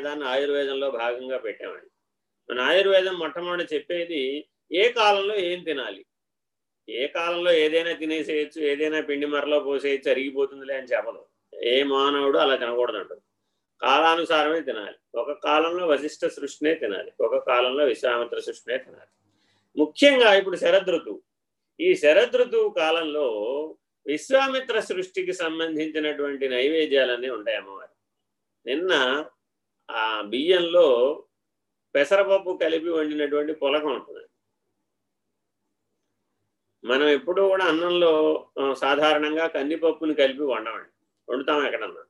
ఆయుర్వేదాన్ని ఆయుర్వేదంలో భాగంగా పెట్టామండి మన ఆయుర్వేదం మొట్టమొదటి చెప్పేది ఏ కాలంలో ఏం తినాలి? ఏ కాలంలో ఏదైనా తినేసేయచ్చు ఏదైనా పిండి మరలో పోసేయచ్చు అరిగిపోతుందిలే అని చెప్పదు. ఏ మానవుడు అలా తినకూడదు కాలానుసారమే తినాలి. ఒక కాలంలో వశిష్ఠ సృష్టినే తినాలి. ఒక కాలంలో విశ్వామిత్ర సృష్టినే తినాలి. ముఖ్యంగా ఇప్పుడు శరదృతువు. ఈ శరదృతువు కాలంలో విశ్వామిత్ర సృష్టికి సంబంధించినటువంటి నైవేద్యాలన్నీ ఉంటాయి అమ్మవారు నిన్న ఆ బియ్యంలో పెసరపప్పు కలిపి వండినటువంటి పులకం ఉంటుంది. మనం ఎప్పుడూ కూడా అన్నంలో సాధారణంగా కందిపప్పుని కలిపి వండమండి. వండుతాం ఎక్కడన్నా.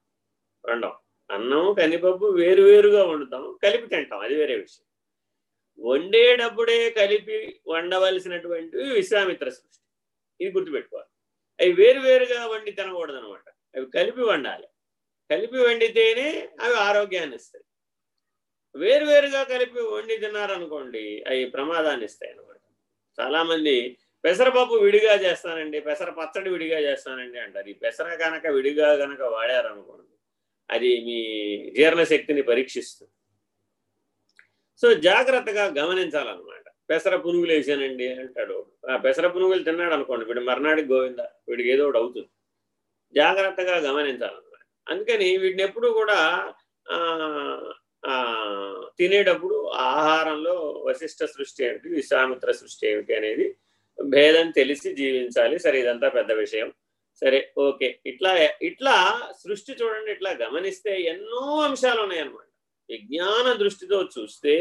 వండం అన్నం కందిపప్పు వేరువేరుగా వండుతాం. కలిపి తింటాం. అది వేరే విషయం. వండేటప్పుడే కలిపి వండవలసినటువంటివి విశ్వామిత్ర సృష్టి. ఇది గుర్తుపెట్టుకోవాలి. అవి వేరువేరుగా వండి తినకూడదు అనమాట అవి కలిపి వండాలి. కలిపి వండితేనే అవి ఆరోగ్యాన్ని ఇస్తాయి. వేరువేరుగా కలిపి వండి తిన్నారనుకోండి అవి ప్రమాదాన్ని ఇస్తాయి అనమాట చాలామంది పెసరపప్పు విడిగా చేస్తానండి పెసర పచ్చడి విడిగా చేస్తానండి అంటారు. ఈ పెసర కనుక విడిగా కనుక వాడారనుకోండి అది మీ జీర్ణశక్తిని పరీక్షిస్తుంది. సో జాగ్రత్తగా గమనించాలన్నమాట. పెసర పునుగులు వేసానండి అంటాడు. ఆ పెసర పునుగులు తిన్నాడు అనుకోండి వీడు మర్నాడికి గోవింద వీడికి ఏదో ఒకటి అవుతుంది. జాగ్రత్తగా గమనించాలన్నమాట. అందుకని వీటిని ఎప్పుడు కూడా తినేటప్పుడు ఆహారంలో వశిష్ట సృష్టి ఏమిటి? విశ్వామిత్ర సృష్టి ఏమిటి అనేది భేదం తెలిసి జీవించాలి. సరే ఇదంతా పెద్ద విషయం. సరే ఓకే. ఇట్లా ఇట్లా సృష్టి చూడండి ఇట్లా గమనిస్తే ఎన్నో అంశాలు ఉన్నాయన్నమాట. విజ్ఞాన దృష్టితో చూస్తే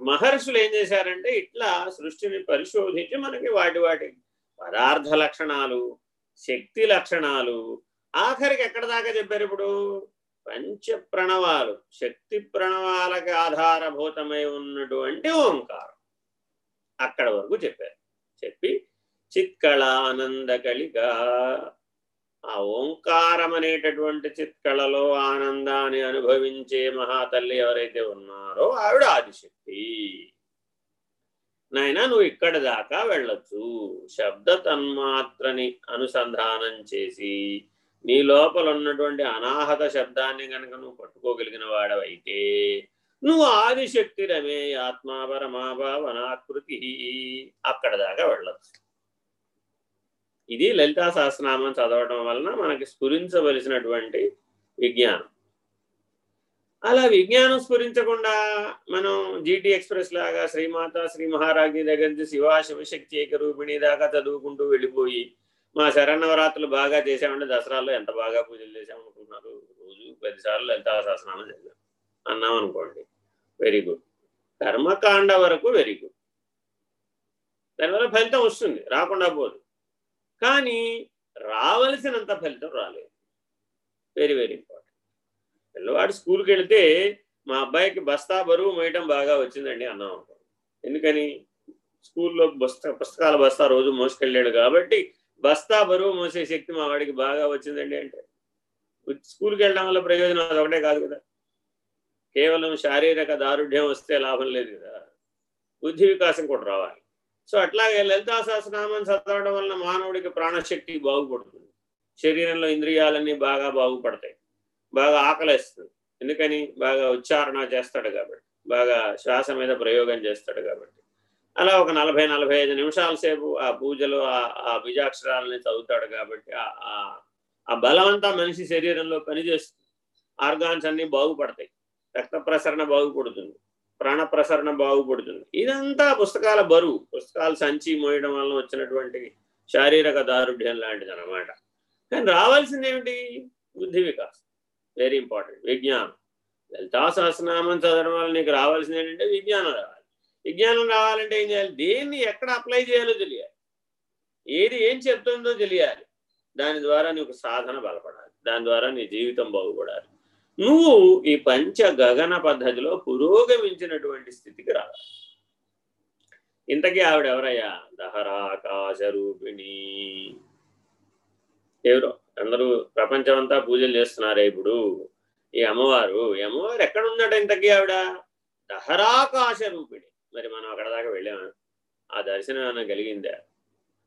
మహర్షులు ఏం చేశారంటే ఇట్లా సృష్టిని పరిశోధించి మనకి వాటి వాటి పదార్థ లక్షణాలు శక్తి లక్షణాలు ఆఖరికి ఎక్కడ దాకా చెప్పారు ఇప్పుడు? పంచ ప్రణవాలు శక్తి ప్రణవాలకు ఆధారభూతమై ఉన్నటువంటి ఓంకారం. అక్కడ వరకు చెప్పారు. చెప్పి చిత్కళానంద కలిగా ఆ ఓంకారం అనేటటువంటి చిత్కళలో ఆనందాన్ని అనుభవించే మహాతల్లి ఎవరైతే ఉన్నారో ఆవిడ ఆదిశక్తి. నాయన నువ్వు ఇక్కడ దాకా వెళ్ళొచ్చు. శబ్ద తన్మాత్రని అనుసంధానం చేసి నీ లోపల ఉన్నటువంటి అనాహత శబ్దాన్ని కనుక నువ్వు పట్టుకోగలిగిన వాడవైతే నువ్వు ఆదిశక్తి రమే ఆత్మా పరమాభావనాకృతి అక్కడ దాకా వెళ్ళచ్చు. ఇది లలితా సహస్రనామం చదవడం వలన మనకి స్ఫురించవలసినటువంటి విజ్ఞానం. అలా విజ్ఞానం స్ఫురించకుండా మనం జీటీ ఎక్స్ప్రెస్ లాగా శ్రీమాత శ్రీ మహారాజ్ని దగ్గర నుంచి శివ శివశక్తి ఏకరూపిణి దాకా చదువుకుంటూ వెళ్ళిపోయి మా శరణవరాత్రులు బాగా చేసామంటే దసరాలో ఎంత బాగా పూజలు చేసామనుకుంటున్నారు రోజు పదిసార్లు లలితా సహస్రనామం చదివాం. అన్నాం అనుకోండి. వెరీ గుడ్ కర్మకాండ వరకు వెరీ గుడ్ దానివల్ల ఫలితం వస్తుంది. రాకుండా పోదు. కానీ రావలసినంత ఫలితం రాలేదు. వెరీ వెరీ ఇంపార్టెంట్ పిల్లవాడు స్కూల్కి వెళితే మా అబ్బాయికి బస్తా బరువు మోయటం బాగా వచ్చిందండి అన్నాం ఎందుకని? స్కూల్లో బస్తా పుస్తకాల బస్తా రోజు మోసుకెళ్ళాడు కాబట్టి బస్తా బరువు మోసే శక్తి మా వాడికి బాగా వచ్చిందండి అంటే. స్కూల్కి వెళ్ళడం వల్ల ప్రయోజనం అది ఒకటే కాదు కదా. కేవలం శారీరక దారుఢ్యం వస్తే లాభం లేదు కదా. బుద్ధి వికాసం కూడా రావాలి. సో అట్లాగే లలితా సహస్రనామం చదవడం వలన మానవుడికి ప్రాణశక్తి బాగుపడుతుంది. శరీరంలో ఇంద్రియాలన్నీ బాగా బాగుపడతాయి. బాగా ఆకలిస్తుంది. ఎందుకని? బాగా ఉచ్చారణ చేస్తాడు కాబట్టి. బాగా శ్వాస మీద ప్రయోగం చేస్తాడు కాబట్టి. అలా ఒక నలభై నలభై ఐదు నిమిషాల సేపు ఆ పూజలు ఆ బీజాక్షరాలని చదువుతాడు కాబట్టి ఆ బలమంతా మనిషి శరీరంలో పనిచేస్తుంది. ఆర్గాన్స్ అన్నీ బాగుపడతాయి. రక్త ప్రసరణ బాగుపడుతుంది. ప్రాణ ప్రసరణ బాగుపడుతుంది. ఇదంతా పుస్తకాల బరువు. పుస్తకాలు సంచి మోయడం వల్ల వచ్చినటువంటి శారీరక దారుఢ్యం లాంటిది అనమాట కానీ రావాల్సింది ఏమిటి? బుద్ధి వికాసం. వెరీ ఇంపార్టెంట్ విజ్ఞానం. లలితా సహస్రనామం చదవడం వల్ల నీకు రావాల్సింది ఏంటంటే విజ్ఞానం రావాలి. విజ్ఞానం రావాలంటే ఏం చేయాలి? దేన్ని ఎక్కడ అప్లై చేయాలో తెలియాలి. ఏది ఏం చెప్తుందో తెలియాలి. దాని ద్వారా నీకు సాధన బలపడాలి. దాని ద్వారా నీ జీవితం బాగుపడాలి. నువ్వు ఈ పంచ గగన పద్ధతిలో పురోగమించినటువంటి స్థితికి రావాలి. ఇంతకీ ఆవిడ ఎవరయ్యా? దహరాకాశ రూపిణి ఎవరో? అందరూ ప్రపంచం అంతా పూజలు చేస్తున్నారే ఇప్పుడు. ఈ అమ్మవారు ఈ అమ్మవారు ఎక్కడ ఉందట ఇంతకీ ఆవిడ? దహరాకాశ రూపిణి మరి మనం అక్కడ దాకా వెళ్ళాము ఆ దర్శనం ఏమైనా కలిగిందా?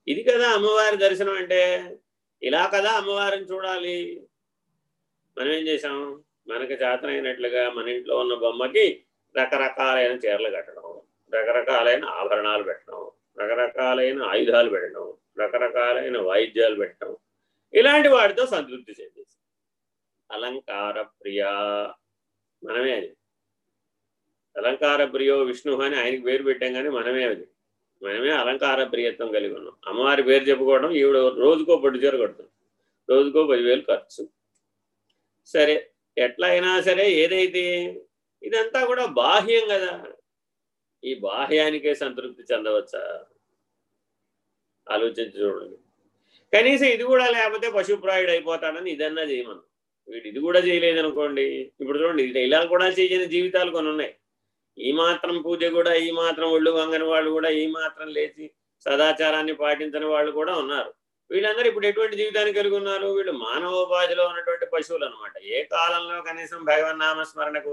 ఇది కదా అమ్మవారి దర్శనం అంటే. ఇలా కదా అమ్మవారిని చూడాలి. మనం ఏం చేసాం మనకు చేతనైనట్లుగా మన ఇంట్లో ఉన్న బొమ్మకి రకరకాలైన చీరలు కట్టడం రకరకాలైన ఆభరణాలు పెట్టడం రకరకాలైన ఆయుధాలు పెట్టడం రకరకాలైన వాయిద్యాలు పెట్టడం. ఇలాంటి వాటితో సంతృప్తి చెందేసి అలంకార ప్రియా. మనమే అది. అలంకార ప్రియో విష్ణు అని ఆయనకి పేరు పెట్టాం కానీ మనమే అది. మనమే అలంకార ప్రియత్వం కలిగి ఉన్నాం. అమ్మవారి పేరు చెప్పుకోవడం ఈవిడ రోజుకో పొట్టు చీర కడుతుంది. రోజుకో పదివేలు ఖర్చు. సరే ఎట్లా అయినా సరే ఏదైతే ఇదంతా కూడా బాహ్యం కదా. ఈ బాహ్యానికే సంతృప్తి చెందవచ్చా? ఆలోచించి చూడండి. కనీసం ఇది కూడా లేకపోతే పశుప్రాయుడు అయిపోతాడని ఇదన్నా చేయమను. వీడు ఇది కూడా చేయలేదనుకోండి. ఇప్పుడు చూడండి ఇలా కూడా చేయని జీవితాలు కొన్ని ఉన్నాయి. ఈ మాత్రం పూజ కూడా ఈ మాత్రం ఒళ్ళు వంగని వాళ్ళు కూడా ఈ మాత్రం లేచి సదాచారాన్ని పాటించని వాళ్ళు కూడా ఉన్నారు. వీళ్ళందరూ ఇప్పుడు ఎటువంటి జీవితాన్ని కలిగి ఉన్నారు? వీళ్ళు మానవోపాధిలో ఉన్నటువంటి పశువులు అనమాట ఏ కాలంలో కనీసం భగవన్ నామస్మరణకు